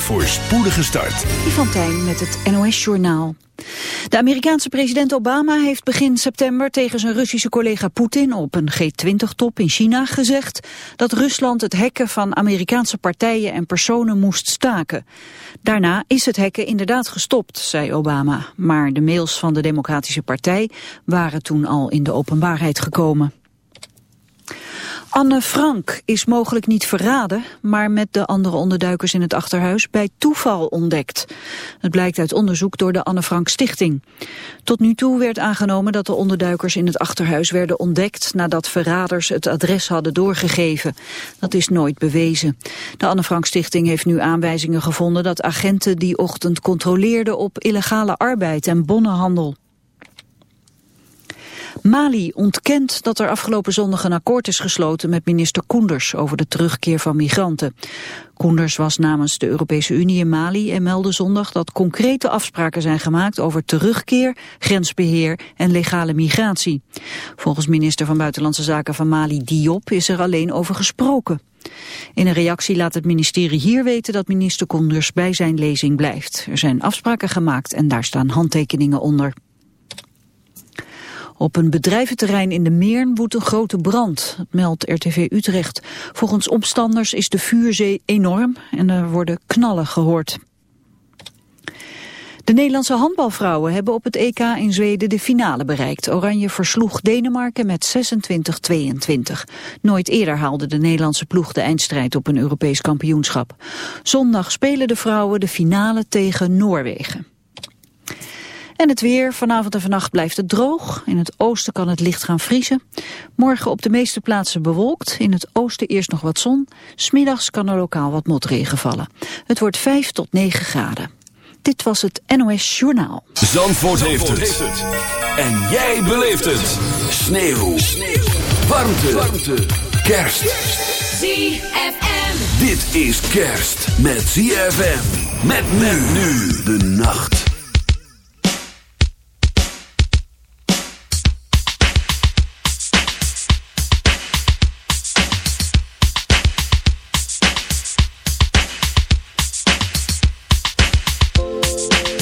een voorspoedige start. Van met het NOS-journaal. De Amerikaanse president Obama heeft begin september tegen zijn Russische collega Poetin op een G20-top in China gezegd dat Rusland het hacken van Amerikaanse partijen en personen moest staken. Daarna is het hacken inderdaad gestopt, zei Obama, maar de mails van de Democratische Partij waren toen al in de openbaarheid gekomen. Anne Frank is mogelijk niet verraden, maar met de andere onderduikers in het achterhuis bij toeval ontdekt. Het blijkt uit onderzoek door de Anne Frank Stichting. Tot nu toe werd aangenomen dat de onderduikers in het achterhuis werden ontdekt nadat verraders het adres hadden doorgegeven. Dat is nooit bewezen. De Anne Frank Stichting heeft nu aanwijzingen gevonden dat agenten die ochtend controleerden op illegale arbeid en bonnenhandel. Mali ontkent dat er afgelopen zondag een akkoord is gesloten met minister Koenders over de terugkeer van migranten. Koenders was namens de Europese Unie in Mali en meldde zondag dat concrete afspraken zijn gemaakt over terugkeer, grensbeheer en legale migratie. Volgens minister van Buitenlandse Zaken van Mali Diop is er alleen over gesproken. In een reactie laat het ministerie hier weten dat minister Koenders bij zijn lezing blijft. Er zijn afspraken gemaakt en daar staan handtekeningen onder. Op een bedrijventerrein in de Meern woedt een grote brand, meldt RTV Utrecht. Volgens omstanders is de vuurzee enorm en er worden knallen gehoord. De Nederlandse handbalvrouwen hebben op het EK in Zweden de finale bereikt. Oranje versloeg Denemarken met 26-22. Nooit eerder haalde de Nederlandse ploeg de eindstrijd op een Europees kampioenschap. Zondag spelen de vrouwen de finale tegen Noorwegen. En het weer. Vanavond en vannacht blijft het droog. In het oosten kan het licht gaan vriezen. Morgen op de meeste plaatsen bewolkt. In het oosten eerst nog wat zon. Smiddags kan er lokaal wat motregen vallen. Het wordt 5 tot 9 graden. Dit was het NOS Journaal. Zandvoort, heeft, het. En jij beleeft het. Sneeuw. Sneeuw. Warmte. Warmte. Kerst. ZFM. Dit is kerst met ZFM. Met men nu de nacht.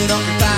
it off.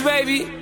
baby.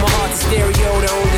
my heart's stereo, the only